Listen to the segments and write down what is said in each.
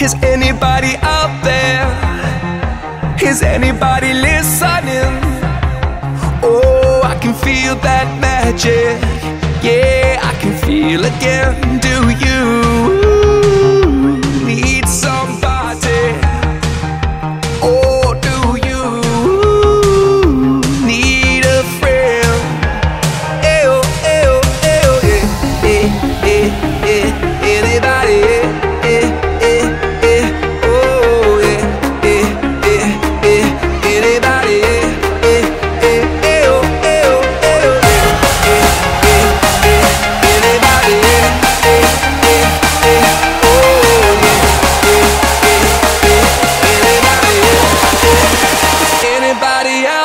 Is anybody out there? Is anybody listening? Oh, I can feel that magic. Yeah, I can feel it again. Do you need somebody? Or do you need a friend? Ew, ew, ew, yeah, yeah, yeah, yeah.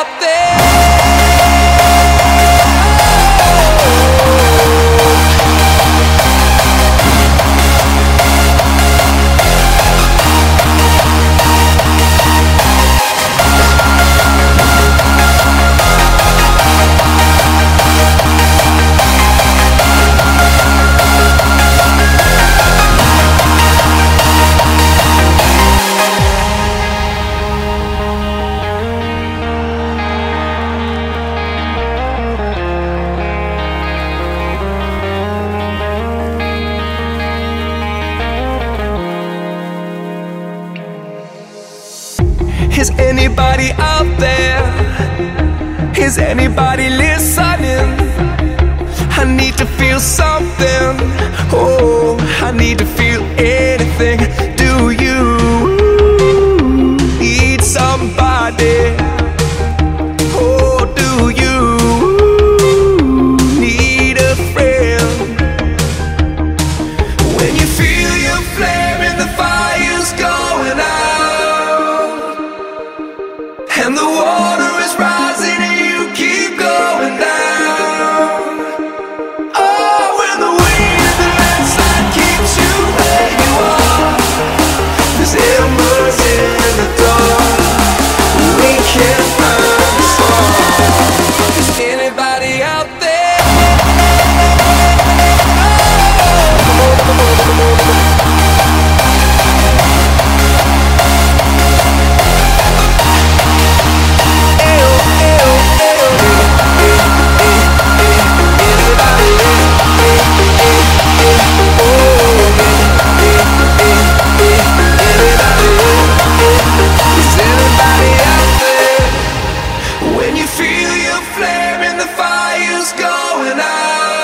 Out there? Is anybody out there? Is anybody listening? I need to feel something. Oh, I need to feel anything. Do you need somebody? Oh, do you need a friend? When you feel your flame and the water is rising. flame and the fire's going out.